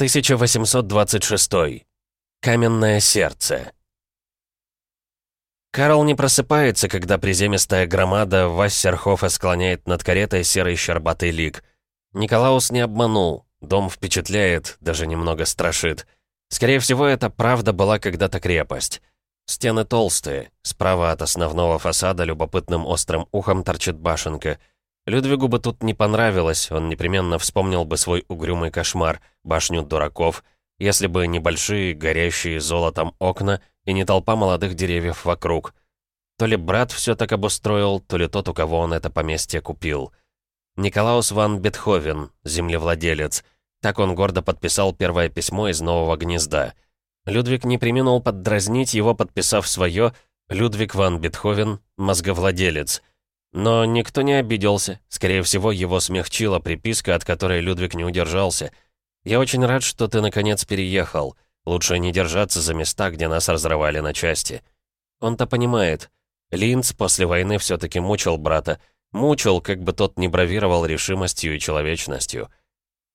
1826. Каменное сердце. Карл не просыпается, когда приземистая громада Вассерхофа склоняет над каретой серый щербатый лик. Николаус не обманул. Дом впечатляет, даже немного страшит. Скорее всего, это правда была когда-то крепость. Стены толстые. Справа от основного фасада любопытным острым ухом торчит башенка — Людвигу бы тут не понравилось, он непременно вспомнил бы свой угрюмый кошмар, башню дураков, если бы небольшие, горящие золотом окна и не толпа молодых деревьев вокруг. То ли брат все так обустроил, то ли тот, у кого он это поместье купил. Николаус ван Бетховен, землевладелец. Так он гордо подписал первое письмо из нового гнезда. Людвиг не применил поддразнить его, подписав свое «Людвиг ван Бетховен, мозговладелец», но никто не обиделся. Скорее всего, его смягчила приписка, от которой Людвиг не удержался. «Я очень рад, что ты наконец переехал. Лучше не держаться за места, где нас разрывали на части». Он-то понимает. Линц после войны все-таки мучил брата. Мучил, как бы тот не бравировал решимостью и человечностью.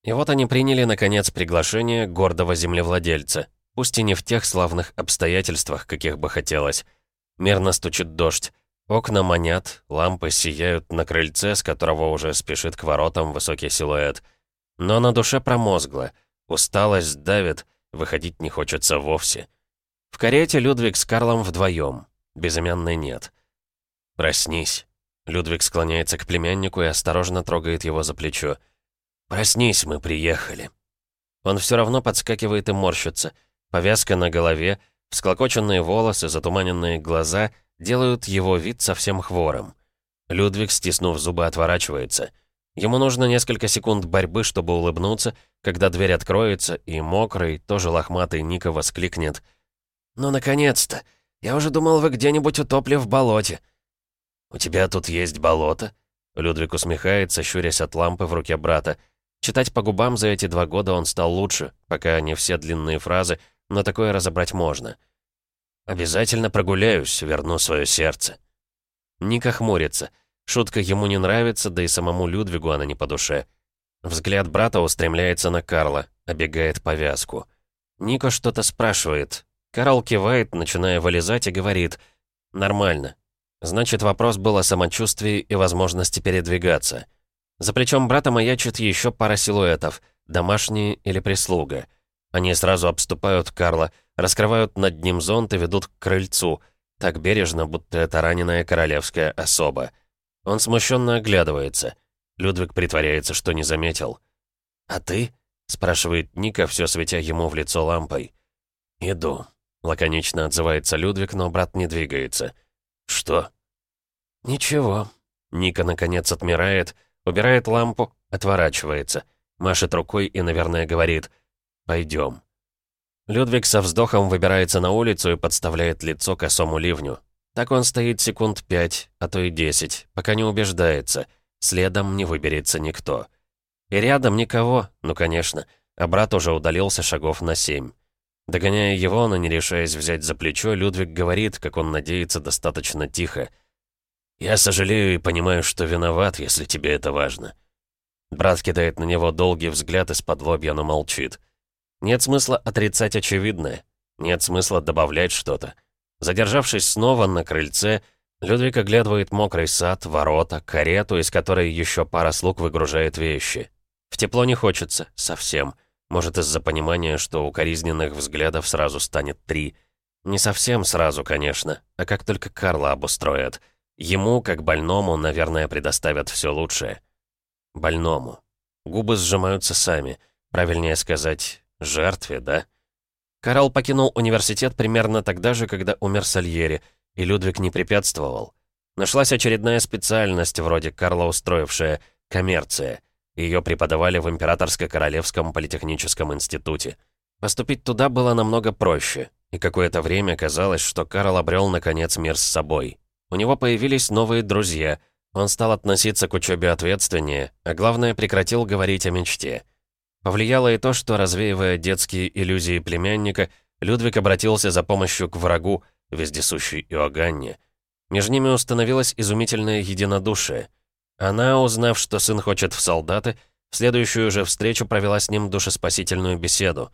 И вот они приняли, наконец, приглашение гордого землевладельца. Пусть и не в тех славных обстоятельствах, каких бы хотелось. Мирно стучит дождь. Окна манят, лампы сияют на крыльце, с которого уже спешит к воротам высокий силуэт. Но на душе промозгло, усталость давит, выходить не хочется вовсе. В карете Людвиг с Карлом вдвоем, безымянной нет. «Проснись». Людвиг склоняется к племяннику и осторожно трогает его за плечо. «Проснись, мы приехали». Он все равно подскакивает и морщится. Повязка на голове, всклокоченные волосы, затуманенные глаза — делают его вид совсем хворым. Людвиг, стиснув зубы, отворачивается. Ему нужно несколько секунд борьбы, чтобы улыбнуться, когда дверь откроется, и мокрый, тоже лохматый Ника воскликнет. «Ну, наконец-то! Я уже думал, вы где-нибудь утопли в болоте». «У тебя тут есть болото?» Людвиг усмехается, щурясь от лампы в руке брата. Читать по губам за эти два года он стал лучше, пока не все длинные фразы, но такое разобрать можно. «Обязательно прогуляюсь, верну свое сердце». Ника хмурится. Шутка ему не нравится, да и самому Людвигу она не по душе. Взгляд брата устремляется на Карла, обегает повязку. Ника что-то спрашивает. Карл кивает, начиная вылезать, и говорит «Нормально». Значит, вопрос был о самочувствии и возможности передвигаться. За плечом брата маячит еще пара силуэтов, домашние или прислуга. Они сразу обступают Карла, раскрывают над ним зонт и ведут к крыльцу, так бережно, будто это раненая королевская особа. Он смущенно оглядывается. Людвиг притворяется, что не заметил. «А ты?» — спрашивает Ника, все светя ему в лицо лампой. «Иду», — лаконично отзывается Людвиг, но брат не двигается. «Что?» «Ничего». Ника, наконец, отмирает, убирает лампу, отворачивается, машет рукой и, наверное, говорит «Пойдем». Людвиг со вздохом выбирается на улицу и подставляет лицо косому ливню. Так он стоит секунд пять, а то и десять, пока не убеждается. Следом не выберется никто. И рядом никого, ну конечно, а брат уже удалился шагов на семь. Догоняя его, но не решаясь взять за плечо, Людвиг говорит, как он надеется, достаточно тихо. «Я сожалею и понимаю, что виноват, если тебе это важно». Брат кидает на него долгий взгляд из-под лобья, но молчит. Нет смысла отрицать очевидное. Нет смысла добавлять что-то. Задержавшись снова на крыльце, Людвиг оглядывает мокрый сад, ворота, карету, из которой еще пара слуг выгружает вещи. В тепло не хочется, совсем. Может, из-за понимания, что у коризненных взглядов сразу станет три. Не совсем сразу, конечно, а как только Карла обустроят. Ему, как больному, наверное, предоставят все лучшее. Больному. Губы сжимаются сами. Правильнее сказать, Жертве, да? Карл покинул университет примерно тогда же, когда умер Сальери, и Людвиг не препятствовал. Нашлась очередная специальность, вроде Карла устроившая, коммерция. Ее преподавали в Императорско-Королевском политехническом институте. Поступить туда было намного проще, и какое-то время казалось, что Карл обрел наконец мир с собой. У него появились новые друзья, он стал относиться к учебе ответственнее, а главное, прекратил говорить о мечте — Повлияло и то, что, развеивая детские иллюзии племянника, Людвиг обратился за помощью к врагу, вездесущей Иоганне. Между ними установилось изумительное единодушие. Она, узнав, что сын хочет в солдаты, В следующую же встречу провела с ним душеспасительную беседу.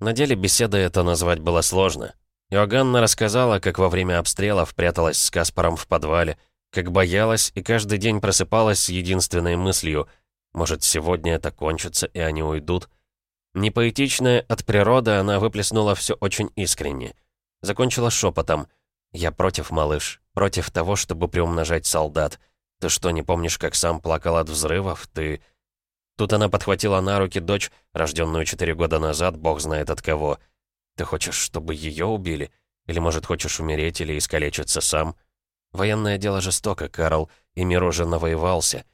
На деле беседы это назвать было сложно. Иоганна рассказала, как во время обстрелов пряталась с Каспаром в подвале, как боялась и каждый день просыпалась с единственной мыслью «Может, сегодня это кончится, и они уйдут?» Непоэтичная от природы, она выплеснула все очень искренне. Закончила шепотом «Я против, малыш, против того, чтобы приумножать солдат. Ты что, не помнишь, как сам плакал от взрывов? Ты...» Тут она подхватила на руки дочь, рожденную четыре года назад, бог знает от кого. «Ты хочешь, чтобы ее убили? Или, может, хочешь умереть или искалечиться сам?» Военное дело жестоко, Карл, и мир уже навоевался.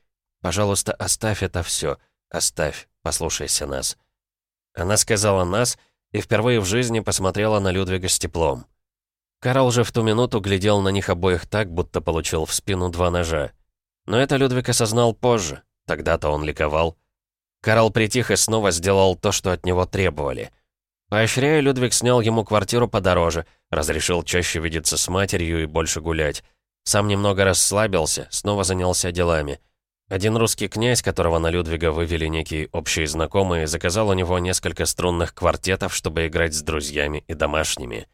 Пожалуйста, оставь это все. Оставь, послушайся нас». Она сказала «нас» и впервые в жизни посмотрела на Людвига с теплом. Карл же в ту минуту глядел на них обоих так, будто получил в спину два ножа. Но это Людвиг осознал позже. Тогда-то он ликовал. Карл притих и снова сделал то, что от него требовали. Поощряя, Людвиг снял ему квартиру подороже, разрешил чаще видеться с матерью и больше гулять. Сам немного расслабился, снова занялся делами. Один русский князь, которого на Людвига вывели некие общие знакомые, заказал у него несколько струнных квартетов, чтобы играть с друзьями и домашними.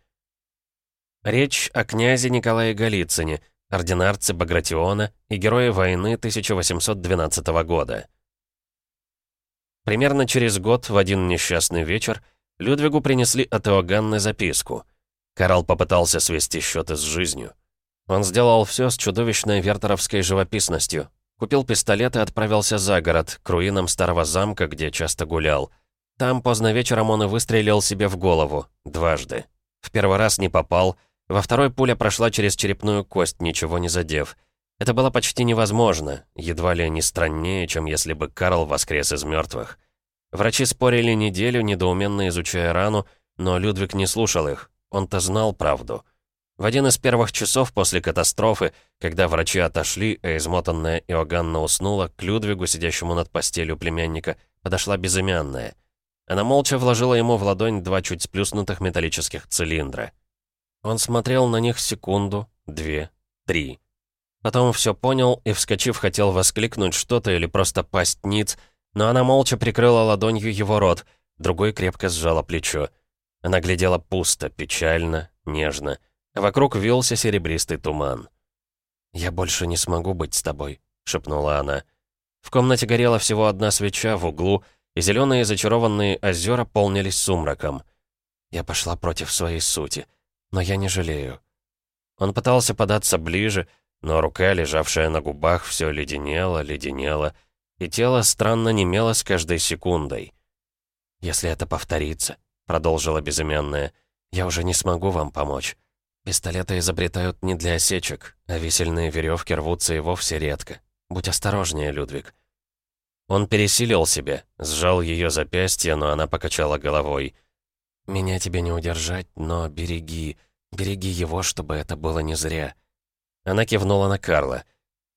Речь о князе Николае Голицыне, ординарце Багратиона и герое войны 1812 года. Примерно через год, в один несчастный вечер, Людвигу принесли от Иоганны записку. Карл попытался свести счеты с жизнью. Он сделал все с чудовищной вертеровской живописностью. Купил пистолет и отправился за город, к руинам старого замка, где часто гулял. Там поздно вечером он и выстрелил себе в голову. Дважды. В первый раз не попал, во второй пуля прошла через черепную кость, ничего не задев. Это было почти невозможно, едва ли не страннее, чем если бы Карл воскрес из мертвых. Врачи спорили неделю, недоуменно изучая рану, но Людвиг не слушал их. Он-то знал правду. В один из первых часов после катастрофы, когда врачи отошли, а измотанная Иоганна уснула, к Людвигу, сидящему над постелью племянника, подошла безымянная. Она молча вложила ему в ладонь два чуть сплюснутых металлических цилиндра. Он смотрел на них секунду, две, три. Потом все понял и, вскочив, хотел воскликнуть что-то или просто пасть ниц, но она молча прикрыла ладонью его рот, другой крепко сжала плечо. Она глядела пусто, печально, нежно. Вокруг вился серебристый туман. «Я больше не смогу быть с тобой», — шепнула она. В комнате горела всего одна свеча в углу, и зеленые зачарованные озера полнились сумраком. Я пошла против своей сути, но я не жалею. Он пытался податься ближе, но рука, лежавшая на губах, все леденела, леденела, и тело странно немело с каждой секундой. «Если это повторится», — продолжила безымянная, — «я уже не смогу вам помочь. Пистолеты изобретают не для осечек, а висельные веревки рвутся и вовсе редко. Будь осторожнее, Людвиг». Он пересилил себя, сжал ее запястье, но она покачала головой. «Меня тебе не удержать, но береги, береги его, чтобы это было не зря». Она кивнула на Карла.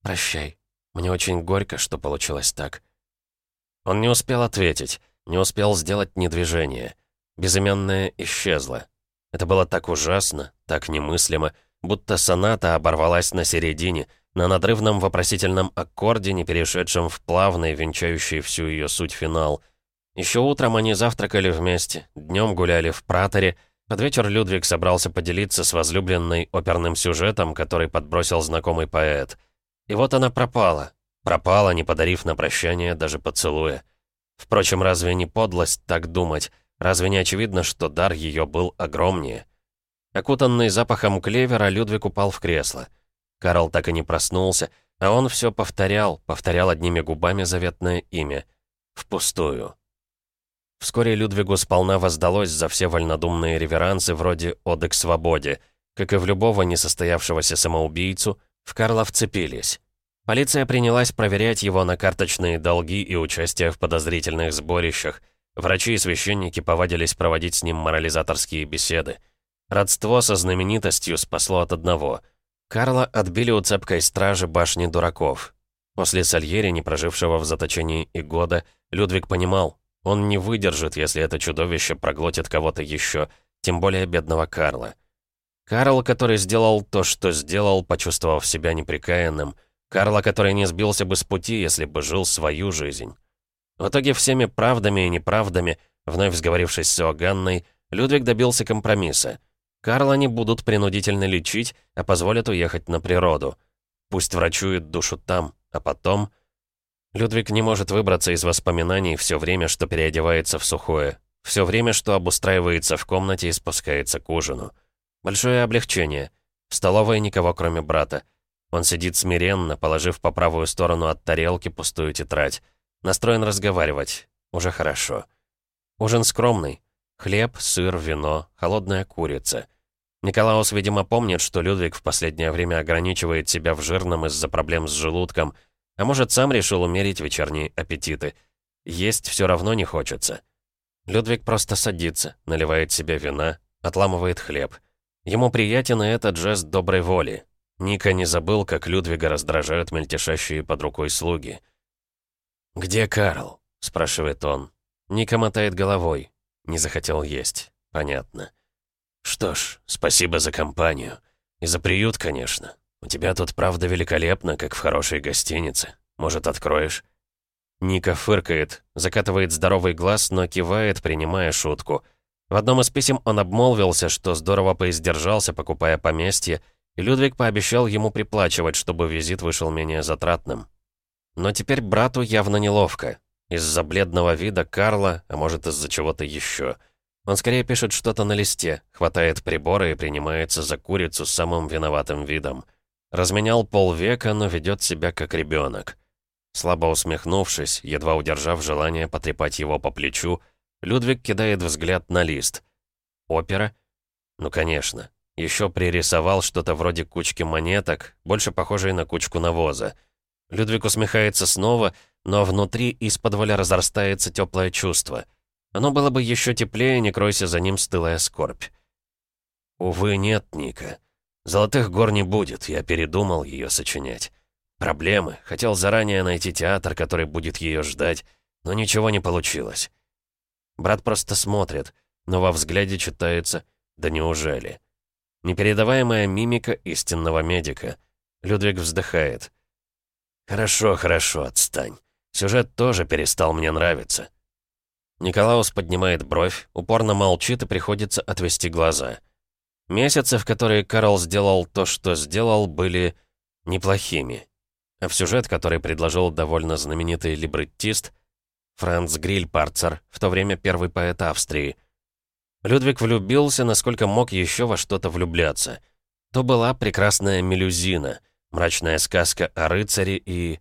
«Прощай. Мне очень горько, что получилось так». Он не успел ответить, не успел сделать ни движения. Безымянная исчезла. Это было так ужасно, так немыслимо, будто соната оборвалась на середине, на надрывном вопросительном аккорде, не перешедшем в плавный, венчающий всю ее суть финал. Еще утром они завтракали вместе, днем гуляли в праторе, под вечер Людвиг собрался поделиться с возлюбленной оперным сюжетом, который подбросил знакомый поэт. И вот она пропала. Пропала, не подарив на прощание даже поцелуя. Впрочем, разве не подлость так думать? Разве не очевидно, что дар ее был огромнее? Окутанный запахом клевера, Людвиг упал в кресло. Карл так и не проснулся, а он все повторял, повторял одними губами заветное имя. Впустую. Вскоре Людвигу сполна воздалось за все вольнодумные реверансы вроде «Оды к свободе». Как и в любого несостоявшегося самоубийцу, в Карла вцепились. Полиция принялась проверять его на карточные долги и участие в подозрительных сборищах, Врачи и священники повадились проводить с ним морализаторские беседы. Родство со знаменитостью спасло от одного. Карла отбили у цепкой стражи башни дураков. После Сальери, не прожившего в заточении и года, Людвиг понимал, он не выдержит, если это чудовище проглотит кого-то еще, тем более бедного Карла. Карл, который сделал то, что сделал, почувствовав себя неприкаянным. Карла, который не сбился бы с пути, если бы жил свою жизнь. В итоге всеми правдами и неправдами, вновь сговорившись с Иоганной, Людвиг добился компромисса. Карла не будут принудительно лечить, а позволят уехать на природу. Пусть врачует душу там, а потом... Людвиг не может выбраться из воспоминаний все время, что переодевается в сухое. Все время, что обустраивается в комнате и спускается к ужину. Большое облегчение. В столовой никого, кроме брата. Он сидит смиренно, положив по правую сторону от тарелки пустую тетрадь. Настроен разговаривать. Уже хорошо. Ужин скромный. Хлеб, сыр, вино, холодная курица. Николаус, видимо, помнит, что Людвиг в последнее время ограничивает себя в жирном из-за проблем с желудком, а может, сам решил умерить вечерние аппетиты. Есть все равно не хочется. Людвиг просто садится, наливает себе вина, отламывает хлеб. Ему приятен и этот жест доброй воли. Ника не забыл, как Людвига раздражают мельтешащие под рукой слуги. «Где Карл?» — спрашивает он. Ника мотает головой. Не захотел есть. Понятно. «Что ж, спасибо за компанию. И за приют, конечно. У тебя тут правда великолепно, как в хорошей гостинице. Может, откроешь?» Ника фыркает, закатывает здоровый глаз, но кивает, принимая шутку. В одном из писем он обмолвился, что здорово поиздержался, покупая поместье, и Людвиг пообещал ему приплачивать, чтобы визит вышел менее затратным. Но теперь брату явно неловко. Из-за бледного вида Карла, а может из-за чего-то еще. Он скорее пишет что-то на листе, хватает приборы и принимается за курицу с самым виноватым видом. Разменял полвека, но ведет себя как ребенок. Слабо усмехнувшись, едва удержав желание потрепать его по плечу, Людвиг кидает взгляд на лист. Опера? Ну, конечно. Еще пририсовал что-то вроде кучки монеток, больше похожей на кучку навоза. Людвиг усмехается снова, но внутри из-под разрастается теплое чувство. Оно было бы еще теплее, не кройся за ним стылая скорбь. Увы, нет, Ника. Золотых гор не будет, я передумал ее сочинять. Проблемы. Хотел заранее найти театр, который будет ее ждать, но ничего не получилось. Брат просто смотрит, но во взгляде читается «Да неужели?». Непередаваемая мимика истинного медика. Людвиг вздыхает. «Хорошо, хорошо, отстань. Сюжет тоже перестал мне нравиться». Николаус поднимает бровь, упорно молчит и приходится отвести глаза. Месяцы, в которые Карл сделал то, что сделал, были неплохими. А в сюжет, который предложил довольно знаменитый либреттист Франц Грильпарцер, в то время первый поэт Австрии. Людвиг влюбился, насколько мог еще во что-то влюбляться. То была прекрасная мелюзина, мрачная сказка о рыцаре и...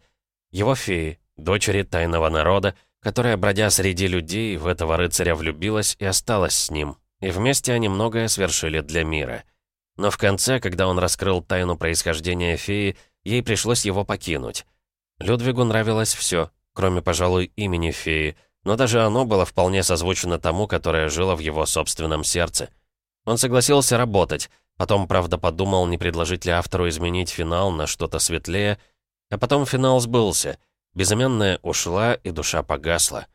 его феи, дочери тайного народа, которая, бродя среди людей, в этого рыцаря влюбилась и осталась с ним. И вместе они многое свершили для мира. Но в конце, когда он раскрыл тайну происхождения феи, Ей пришлось его покинуть. Людвигу нравилось все, кроме, пожалуй, имени феи, но даже оно было вполне созвучно тому, которое жило в его собственном сердце. Он согласился работать, потом, правда, подумал, не предложить ли автору изменить финал на что-то светлее, а потом финал сбылся. Безымянная ушла, и душа погасла.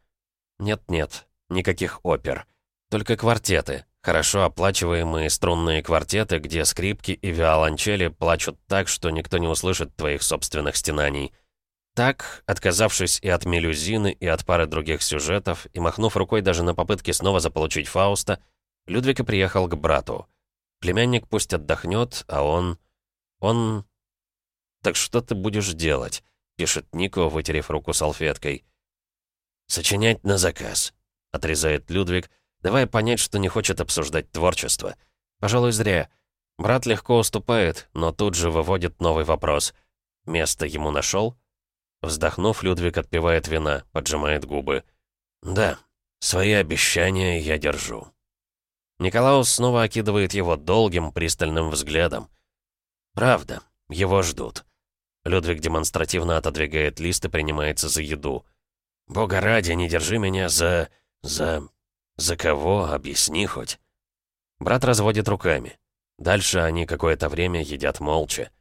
Нет-нет, никаких опер. Только квартеты, Хорошо оплачиваемые струнные квартеты, где скрипки и виолончели плачут так, что никто не услышит твоих собственных стенаний. Так, отказавшись и от мелюзины, и от пары других сюжетов, и махнув рукой даже на попытки снова заполучить Фауста, Людвиг и приехал к брату. Племянник пусть отдохнет, а он... Он... «Так что ты будешь делать?» — пишет Нико, вытерев руку салфеткой. «Сочинять на заказ», — отрезает Людвиг, — давая понять, что не хочет обсуждать творчество. Пожалуй, зря. Брат легко уступает, но тут же выводит новый вопрос. Место ему нашел? Вздохнув, Людвиг отпивает вина, поджимает губы. «Да, свои обещания я держу». Николаус снова окидывает его долгим, пристальным взглядом. «Правда, его ждут». Людвиг демонстративно отодвигает лист и принимается за еду. «Бога ради, не держи меня за... за... «За кого? Объясни хоть». Брат разводит руками. Дальше они какое-то время едят молча.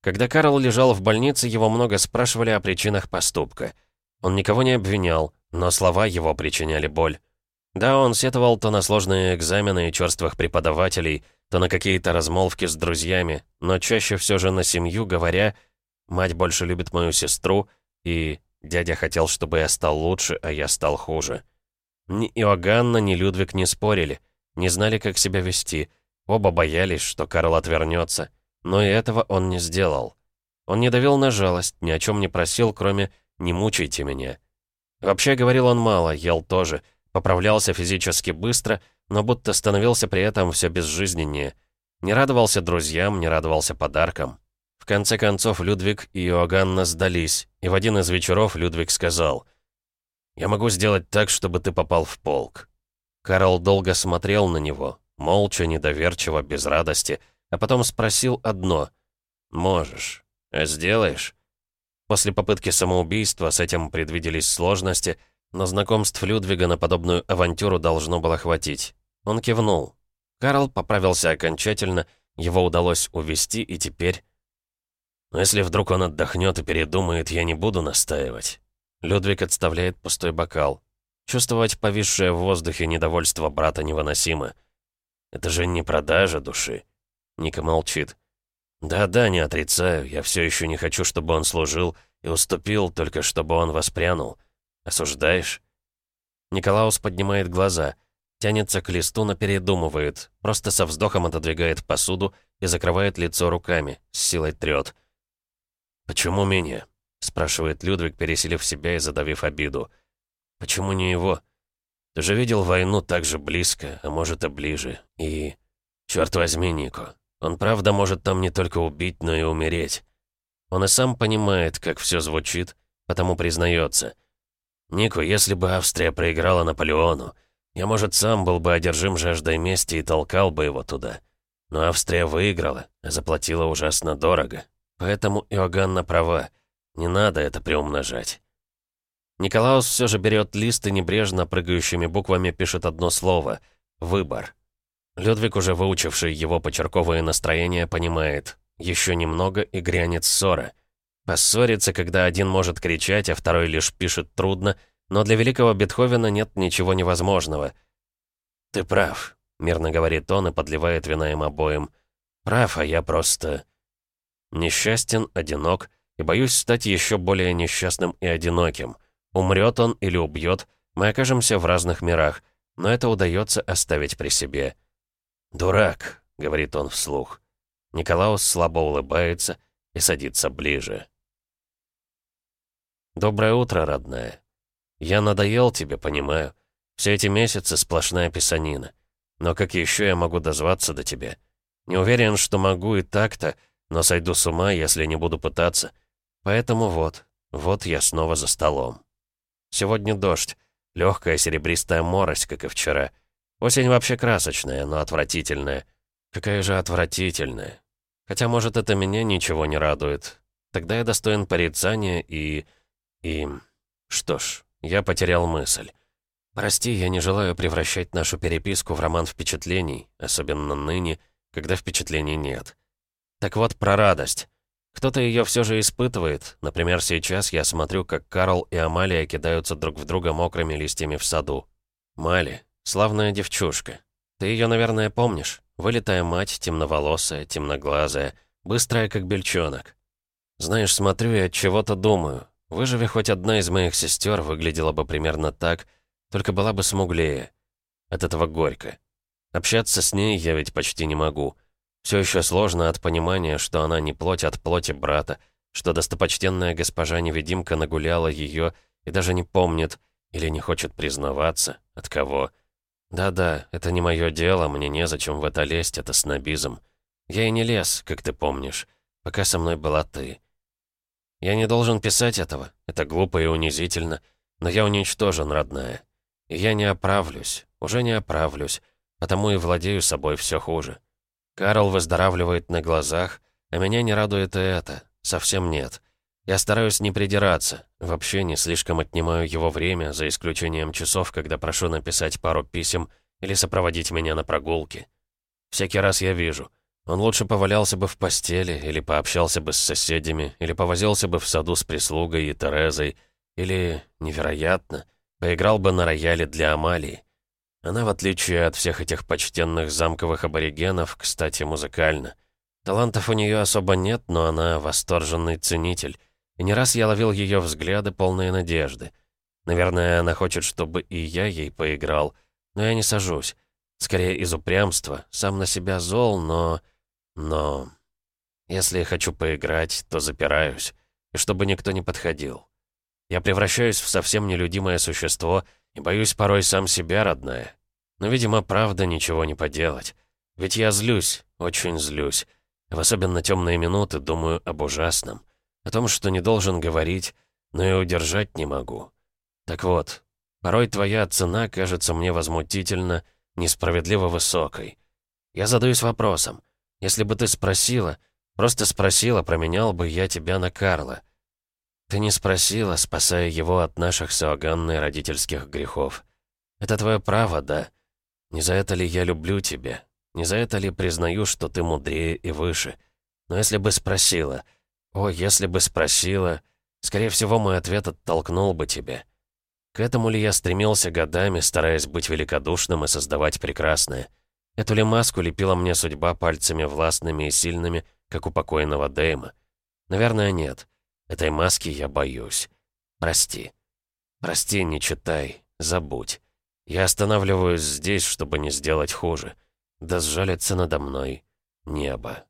Когда Карл лежал в больнице, его много спрашивали о причинах поступка. Он никого не обвинял, но слова его причиняли боль. Да, он сетовал то на сложные экзамены и черствых преподавателей, то на какие-то размолвки с друзьями, но чаще все же на семью, говоря «мать больше любит мою сестру» и Дядя хотел, чтобы я стал лучше, а я стал хуже. Ни Иоганна, ни Людвиг не спорили, не знали, как себя вести. Оба боялись, что Карл отвернется. Но и этого он не сделал. Он не давил на жалость, ни о чем не просил, кроме «не мучайте меня». Вообще, говорил он мало, ел тоже, поправлялся физически быстро, но будто становился при этом все безжизненнее. Не радовался друзьям, не радовался подаркам. В конце концов, Людвиг и Иоганна сдались, и в один из вечеров Людвиг сказал, «Я могу сделать так, чтобы ты попал в полк». Карл долго смотрел на него, молча, недоверчиво, без радости, а потом спросил одно, «Можешь, а сделаешь?» После попытки самоубийства с этим предвиделись сложности, но знакомств Людвига на подобную авантюру должно было хватить. Он кивнул. Карл поправился окончательно, его удалось увести, и теперь... Но если вдруг он отдохнет и передумает, я не буду настаивать. Людвиг отставляет пустой бокал. Чувствовать повисшее в воздухе недовольство брата невыносимо. Это же не продажа души. Ника молчит. Да-да, не отрицаю, я все еще не хочу, чтобы он служил и уступил, только чтобы он воспрянул. Осуждаешь? Николаус поднимает глаза, тянется к листу, но передумывает, просто со вздохом отодвигает посуду и закрывает лицо руками, с силой трет. «Почему меня?» — спрашивает Людвиг, переселив себя и задавив обиду. «Почему не его? Ты же видел войну так же близко, а может и ближе. И... Черт возьми, Нико, он правда может там не только убить, но и умереть. Он и сам понимает, как все звучит, потому признается. Нико, если бы Австрия проиграла Наполеону, я, может, сам был бы одержим жаждой мести и толкал бы его туда. Но Австрия выиграла, а заплатила ужасно дорого. Поэтому Иоганна права. Не надо это приумножать. Николаус все же берет лист и небрежно прыгающими буквами пишет одно слово — «Выбор». Людвиг, уже выучивший его почерковое настроение, понимает, еще немного и грянет ссора. Поссориться, когда один может кричать, а второй лишь пишет трудно, но для великого Бетховена нет ничего невозможного. «Ты прав», — мирно говорит он и подливает вина им обоим. «Прав, а я просто...» Несчастен, одинок, и боюсь стать еще более несчастным и одиноким. Умрет он или убьет, мы окажемся в разных мирах, но это удается оставить при себе. «Дурак», — говорит он вслух. Николаус слабо улыбается и садится ближе. «Доброе утро, родная. Я надоел тебе, понимаю. Все эти месяцы сплошная писанина. Но как еще я могу дозваться до тебя? Не уверен, что могу и так-то, но сойду с ума, если не буду пытаться. Поэтому вот, вот я снова за столом. Сегодня дождь, легкая серебристая морось, как и вчера. Осень вообще красочная, но отвратительная. Какая же отвратительная. Хотя, может, это меня ничего не радует. Тогда я достоин порицания и... и... Что ж, я потерял мысль. Прости, я не желаю превращать нашу переписку в роман впечатлений, особенно ныне, когда впечатлений нет. Так вот, про радость. Кто-то ее все же испытывает. Например, сейчас я смотрю, как Карл и Амалия кидаются друг в друга мокрыми листьями в саду. Мали, славная девчушка. Ты ее, наверное, помнишь? Вылитая мать, темноволосая, темноглазая, быстрая, как бельчонок. Знаешь, смотрю и от чего-то думаю. Выживи хоть одна из моих сестер, выглядела бы примерно так, только была бы смуглее. От этого горько. Общаться с ней я ведь почти не могу. Все еще сложно от понимания, что она не плоть от плоти брата, что достопочтенная госпожа-невидимка нагуляла ее и даже не помнит или не хочет признаваться, от кого. Да-да, это не мое дело, мне незачем в это лезть, это снобизм. Я и не лез, как ты помнишь, пока со мной была ты. Я не должен писать этого, это глупо и унизительно, но я уничтожен, родная. И я не оправлюсь, уже не оправлюсь, потому и владею собой все хуже. Карл выздоравливает на глазах, а меня не радует и это. Совсем нет. Я стараюсь не придираться, вообще не слишком отнимаю его время, за исключением часов, когда прошу написать пару писем или сопроводить меня на прогулки. Всякий раз я вижу. Он лучше повалялся бы в постели, или пообщался бы с соседями, или повозился бы в саду с прислугой и Терезой, или, невероятно, поиграл бы на рояле для Амалии. Она, в отличие от всех этих почтенных замковых аборигенов, кстати, музыкальна. Талантов у нее особо нет, но она восторженный ценитель. И не раз я ловил ее взгляды, полные надежды. Наверное, она хочет, чтобы и я ей поиграл. Но я не сажусь. Скорее из упрямства. Сам на себя зол, но... Но... Если хочу поиграть, то запираюсь. И чтобы никто не подходил. Я превращаюсь в совсем нелюдимое существо и боюсь порой сам себя, родная. Но, видимо, правда ничего не поделать. Ведь я злюсь, очень злюсь. В особенно темные минуты думаю об ужасном. О том, что не должен говорить, но и удержать не могу. Так вот, порой твоя цена кажется мне возмутительно, несправедливо высокой. Я задаюсь вопросом. Если бы ты спросила, просто спросила, променял бы я тебя на Карла. Ты не спросила, спасая его от наших с родительских грехов. Это твое право, да. Не за это ли я люблю тебя? Не за это ли признаю, что ты мудрее и выше? Но если бы спросила... О, если бы спросила... Скорее всего, мой ответ оттолкнул бы тебя. К этому ли я стремился годами, стараясь быть великодушным и создавать прекрасное? Эту ли маску лепила мне судьба пальцами властными и сильными, как у покойного Дэйма? Наверное, нет. Этой маски я боюсь. Прости. Прости, не читай. Забудь. Я останавливаюсь здесь, чтобы не сделать хуже. Да сжалится надо мной небо.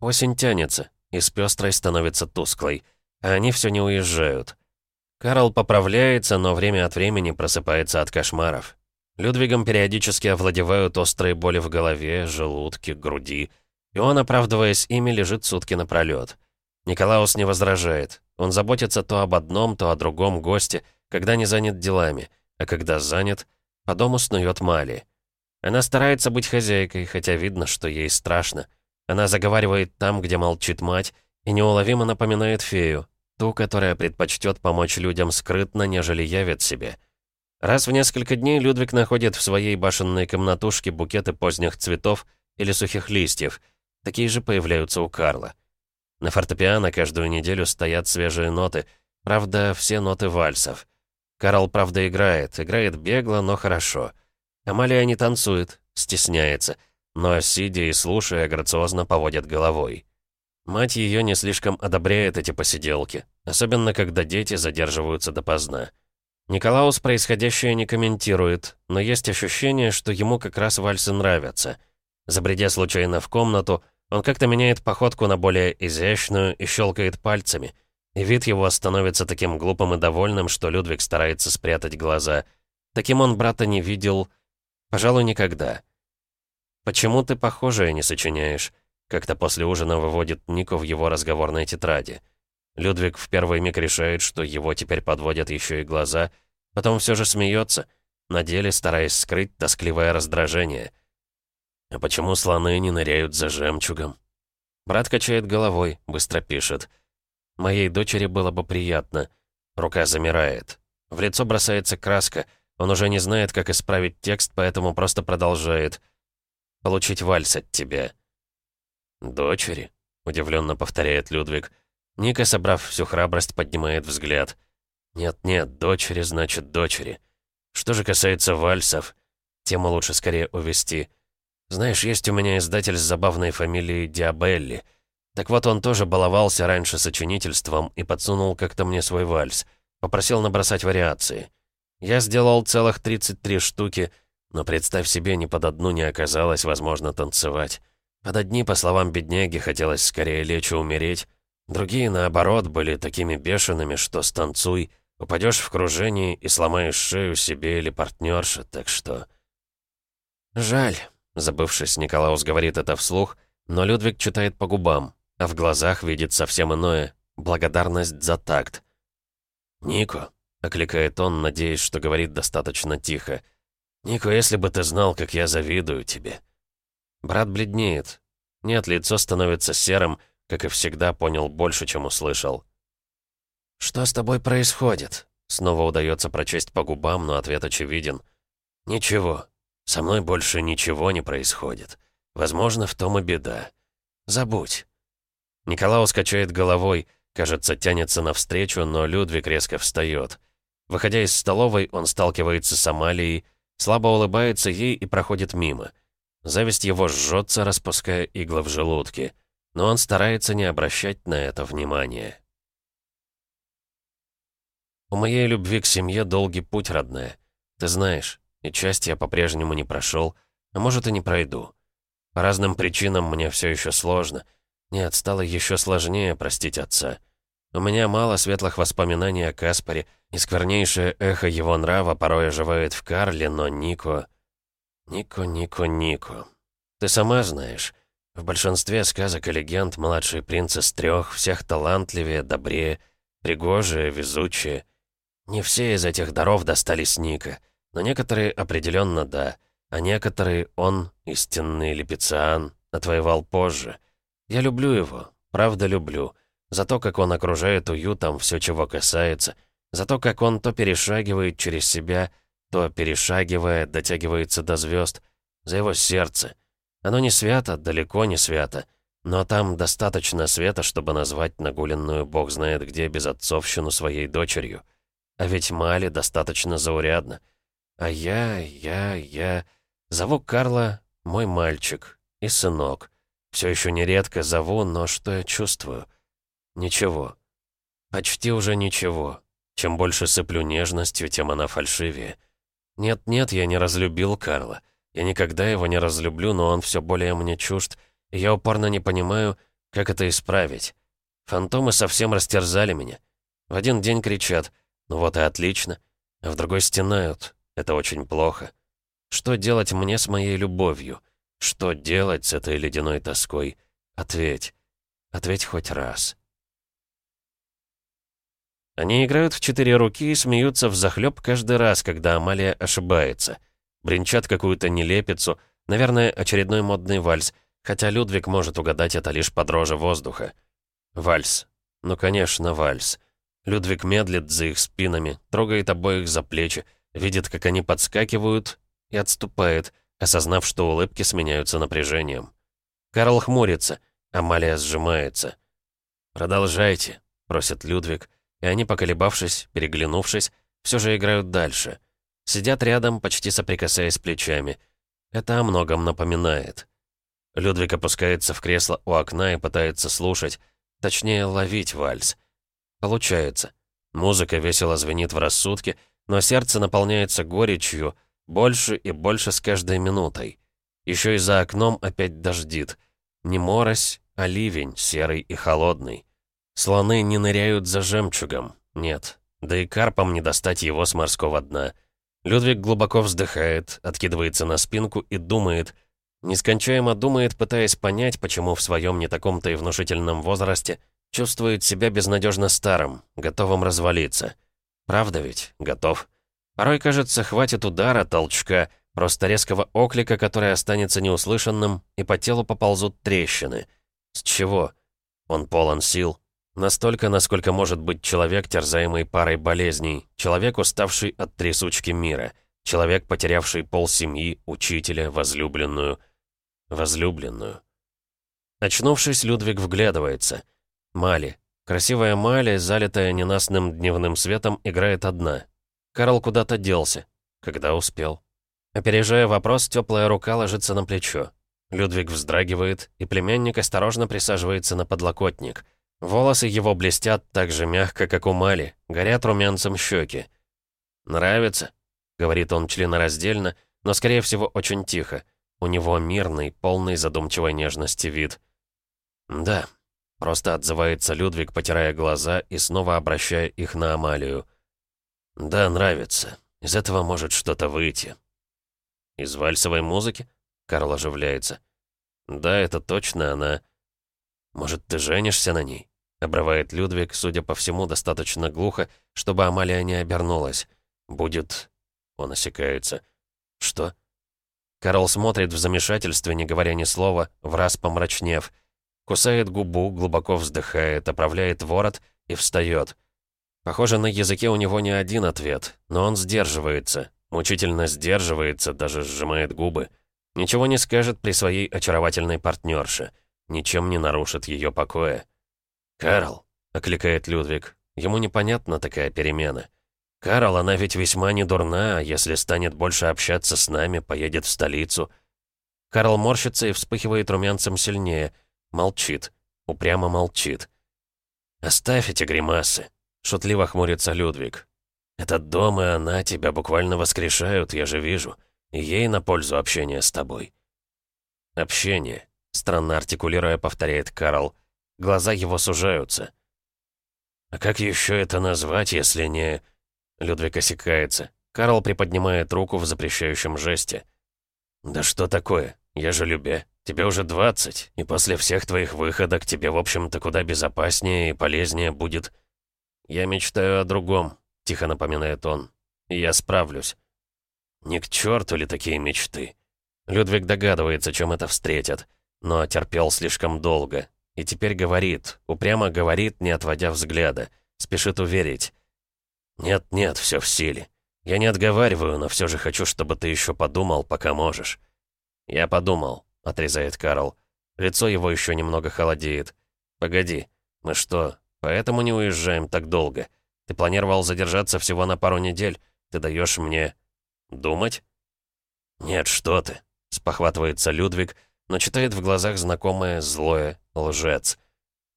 Осень тянется, и с пестрой становится тусклой, а они все не уезжают. Карл поправляется, но время от времени просыпается от кошмаров. Людвигом периодически овладевают острые боли в голове, желудке, груди, и он, оправдываясь ими, лежит сутки напролёт. Николаус не возражает. Он заботится то об одном, то о другом госте, когда не занят делами, а когда занят, по дому снует Мали. Она старается быть хозяйкой, хотя видно, что ей страшно. Она заговаривает там, где молчит мать, и неуловимо напоминает фею, Ту, которая предпочтет помочь людям скрытно, нежели явит себе. Раз в несколько дней Людвиг находит в своей башенной комнатушке букеты поздних цветов или сухих листьев. Такие же появляются у Карла. На фортепиано каждую неделю стоят свежие ноты, правда, все ноты вальсов. Карл, правда, играет, играет бегло, но хорошо. Амалия не танцует, стесняется, но, сидя и слушая, грациозно поводит головой. Мать ее не слишком одобряет эти посиделки, особенно когда дети задерживаются допоздна. Николаус происходящее не комментирует, но есть ощущение, что ему как раз вальсы нравятся. Забредя случайно в комнату, он как-то меняет походку на более изящную и щелкает пальцами. И вид его становится таким глупым и довольным, что Людвиг старается спрятать глаза. Таким он брата не видел, пожалуй, никогда. «Почему ты похожее не сочиняешь?» Как-то после ужина выводит Нику в его разговорной тетради. Людвиг в первый миг решает, что его теперь подводят еще и глаза, потом все же смеется, на деле стараясь скрыть тоскливое раздражение. «А почему слоны не ныряют за жемчугом?» Брат качает головой, быстро пишет. «Моей дочери было бы приятно». Рука замирает. В лицо бросается краска. Он уже не знает, как исправить текст, поэтому просто продолжает. «Получить вальс от тебя». «Дочери?» — удивленно повторяет Людвиг. Ника, собрав всю храбрость, поднимает взгляд. «Нет-нет, дочери значит дочери. Что же касается вальсов, тему лучше скорее увести. Знаешь, есть у меня издатель с забавной фамилией Диабелли. Так вот, он тоже баловался раньше сочинительством и подсунул как-то мне свой вальс. Попросил набросать вариации. Я сделал целых 33 штуки, но представь себе, ни под одну не оказалось возможно танцевать. Под одни, по словам бедняги, хотелось скорее лечь и умереть. Другие, наоборот, были такими бешеными, что станцуй, упадешь в кружении и сломаешь шею себе или партнерше, так что... «Жаль», — забывшись, Николаус говорит это вслух, но Людвиг читает по губам, а в глазах видит совсем иное — благодарность за такт. «Нико», — окликает он, надеясь, что говорит достаточно тихо, «Нико, если бы ты знал, как я завидую тебе». Брат бледнеет. Нет, лицо становится серым, как и всегда, понял больше, чем услышал. «Что с тобой происходит?» Снова удается прочесть по губам, но ответ очевиден. «Ничего. Со мной больше ничего не происходит. Возможно, в том и беда. Забудь». Николаус качает головой, кажется, тянется навстречу, но Людвиг резко встает. Выходя из столовой, он сталкивается с Амалией, слабо улыбается ей и проходит мимо. Зависть его жжется, распуская иглы в желудке. Но он старается не обращать на это внимания. У моей любви к семье долгий путь, родная. Ты знаешь, и часть я по-прежнему не прошел, а может и не пройду. По разным причинам мне все еще сложно. Нет, стало еще сложнее простить отца. У меня мало светлых воспоминаний о Каспаре, и сквернейшее эхо его нрава порой оживает в Карле, но Нико... Нико, Нико, Нико... Ты сама знаешь, в большинстве сказок и легенд младший принц из трех всех талантливее, добрее, пригожие, везучие. Не все из этих даров достались Ника, но некоторые определенно да, а некоторые он, истинный Липициан, отвоевал позже. Я люблю его, правда люблю, за то, как он окружает уютом все, чего касается, за то, как он то перешагивает через себя, то, перешагивая, дотягивается до звезд, за его сердце. Оно не свято, далеко не свято, но там достаточно света, чтобы назвать нагуленную бог знает где безотцовщину своей дочерью. А ведь Мали достаточно заурядна. А я, я, я... Зову Карла мой мальчик и сынок. Все еще нередко зову, но что я чувствую? Ничего. Почти уже ничего. Чем больше сыплю нежностью, тем она фальшивее. Нет-нет, я не разлюбил Карла. Я никогда его не разлюблю, но он все более мне чужд, и я упорно не понимаю, как это исправить. Фантомы совсем растерзали меня. В один день кричат «Ну вот и отлично», а в другой стенают «Это очень плохо». Что делать мне с моей любовью? Что делать с этой ледяной тоской? Ответь. Ответь хоть раз. Они играют в четыре руки и смеются в захлеб каждый раз, когда Амалия ошибается. Бринчат какую-то нелепицу, наверное, очередной модный вальс, хотя Людвиг может угадать это лишь по дрожи воздуха. Вальс. Ну, конечно, вальс. Людвиг медлит за их спинами, трогает обоих за плечи, видит, как они подскакивают и отступает, осознав, что улыбки сменяются напряжением. Карл хмурится, Амалия сжимается. «Продолжайте», — просит Людвиг, и они, поколебавшись, переглянувшись, все же играют дальше. Сидят рядом, почти соприкасаясь плечами. Это о многом напоминает. Людвиг опускается в кресло у окна и пытается слушать, точнее, ловить вальс. Получается. Музыка весело звенит в рассудке, но сердце наполняется горечью, больше и больше с каждой минутой. Еще и за окном опять дождит. Не морось, а ливень, серый и холодный. Слоны не ныряют за жемчугом, нет. Да и карпам не достать его с морского дна. Людвиг глубоко вздыхает, откидывается на спинку и думает. Нескончаемо думает, пытаясь понять, почему в своем не таком-то и внушительном возрасте чувствует себя безнадежно старым, готовым развалиться. Правда ведь? Готов. Порой, кажется, хватит удара, толчка, просто резкого оклика, который останется неуслышанным, и по телу поползут трещины. С чего? Он полон сил, Настолько, насколько может быть человек, терзаемый парой болезней, человек, уставший от трясучки мира, человек, потерявший пол семьи, учителя, возлюбленную. Возлюбленную. Очнувшись, Людвиг вглядывается. Мали. Красивая Мали, залитая ненастным дневным светом, играет одна. Карл куда-то делся. Когда успел. Опережая вопрос, теплая рука ложится на плечо. Людвиг вздрагивает, и племянник осторожно присаживается на подлокотник — Волосы его блестят так же мягко, как у Мали, горят румянцем щеки. «Нравится?» — говорит он членораздельно, но, скорее всего, очень тихо. У него мирный, полный задумчивой нежности вид. «Да», — просто отзывается Людвиг, потирая глаза и снова обращая их на Амалию. «Да, нравится. Из этого может что-то выйти». «Из вальсовой музыки?» — Карл оживляется. «Да, это точно она. Может, ты женишься на ней?» Обрывает Людвиг, судя по всему, достаточно глухо, чтобы Амалия не обернулась. «Будет...» Он осекается. «Что?» Карл смотрит в замешательстве, не говоря ни слова, в раз помрачнев. Кусает губу, глубоко вздыхает, оправляет ворот и встает. Похоже, на языке у него не один ответ, но он сдерживается, мучительно сдерживается, даже сжимает губы. Ничего не скажет при своей очаровательной партнерше, ничем не нарушит ее покоя. «Карл», — окликает Людвиг. Ему непонятна такая перемена. «Карл, она ведь весьма не дурна, а если станет больше общаться с нами, поедет в столицу». Карл морщится и вспыхивает румянцем сильнее. Молчит. упрямо молчит. «Оставь эти гримасы», — шутливо хмурится Людвиг. «Этот дом и она тебя буквально воскрешают, я же вижу, и ей на пользу общения с тобой». «Общение», — странно артикулируя, повторяет Карл. Глаза его сужаются. «А как еще это назвать, если не...» Людвиг осекается. Карл приподнимает руку в запрещающем жесте. «Да что такое? Я же любя. Тебе уже 20, и после всех твоих выходок тебе, в общем-то, куда безопаснее и полезнее будет. Я мечтаю о другом, тихо напоминает он. И я справлюсь. Ни к черту ли такие мечты? Людвиг догадывается, чем это встретят, но терпел слишком долго. И теперь говорит, упрямо говорит, не отводя взгляда, спешит уверить. «Нет-нет, все в силе. Я не отговариваю, но все же хочу, чтобы ты еще подумал, пока можешь». «Я подумал», — отрезает Карл. Лицо его еще немного холодеет. «Погоди, мы что, поэтому не уезжаем так долго? Ты планировал задержаться всего на пару недель. Ты даешь мне... думать?» «Нет, что ты», — спохватывается Людвиг, но читает в глазах знакомое злое «лжец».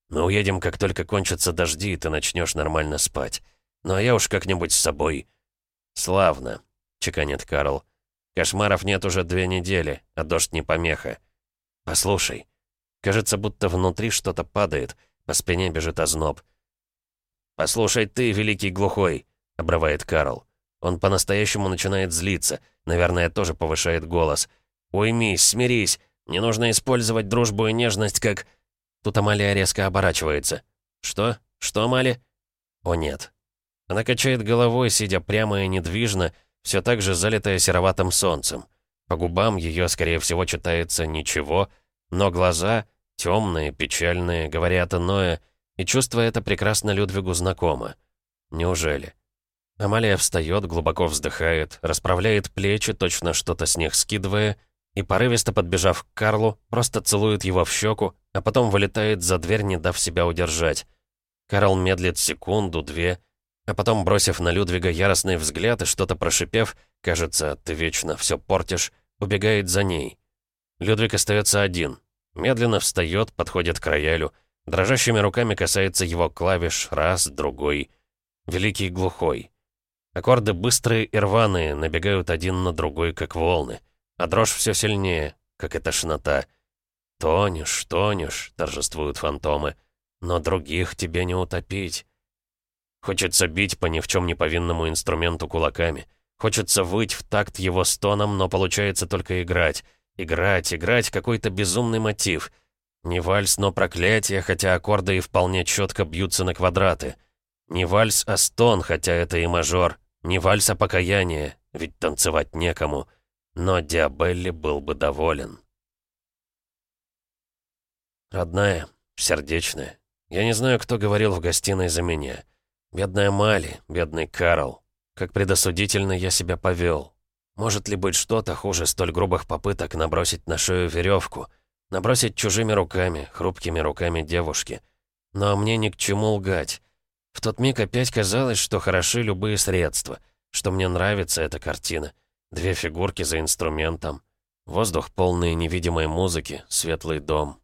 «Мы уедем, как только кончатся дожди, и ты начнешь нормально спать. Ну а я уж как-нибудь с собой...» «Славно», — чеканит Карл. Кошмаров нет уже две недели, а дождь не помеха. Послушай. Кажется, будто внутри что-то падает, по спине бежит озноб. «Послушай ты, великий глухой», — обрывает Карл. Он по-настоящему начинает злиться, наверное, тоже повышает голос. «Уймись, смирись, не нужно использовать дружбу и нежность как...» Тут Амалия резко оборачивается. «Что? Что, Амали?» «О, нет». Она качает головой, сидя прямо и недвижно, все так же залитая сероватым солнцем. По губам ее, скорее всего, читается «ничего», но глаза, темные, печальные, говорят иное, и чувство это прекрасно Людвигу знакомо. Неужели? Амалия встает, глубоко вздыхает, расправляет плечи, точно что-то с них скидывая, и, порывисто подбежав к Карлу, просто целует его в щеку, а потом вылетает за дверь, не дав себя удержать. Карл медлит секунду, две, а потом, бросив на Людвига яростный взгляд и что-то прошипев, кажется, ты вечно все портишь, убегает за ней. Людвиг остается один. Медленно встает, подходит к роялю. Дрожащими руками касается его клавиш раз, другой. Великий глухой. Аккорды быстрые и рваные, набегают один на другой, как волны. А дрожь все сильнее, как и тошнота. «Тонешь, тонешь», — торжествуют фантомы. «Но других тебе не утопить». Хочется бить по ни в чем не повинному инструменту кулаками. Хочется выть в такт его стонам, но получается только играть. Играть, играть какой-то безумный мотив. Не вальс, но проклятие, хотя аккорды и вполне четко бьются на квадраты. Не вальс, а стон, хотя это и мажор. Не вальс, а покаяние, ведь танцевать некому. Но Диабелли был бы доволен. Родная, сердечная. Я не знаю, кто говорил в гостиной за меня. Бедная Мали, бедный Карл. Как предосудительно я себя повел. Может ли быть что-то хуже столь грубых попыток набросить на шею веревку, набросить чужими руками, хрупкими руками девушки? Но мне ни к чему лгать. В тот миг опять казалось, что хороши любые средства, что мне нравится эта картина. Две фигурки за инструментом. Воздух полный невидимой музыки, светлый дом.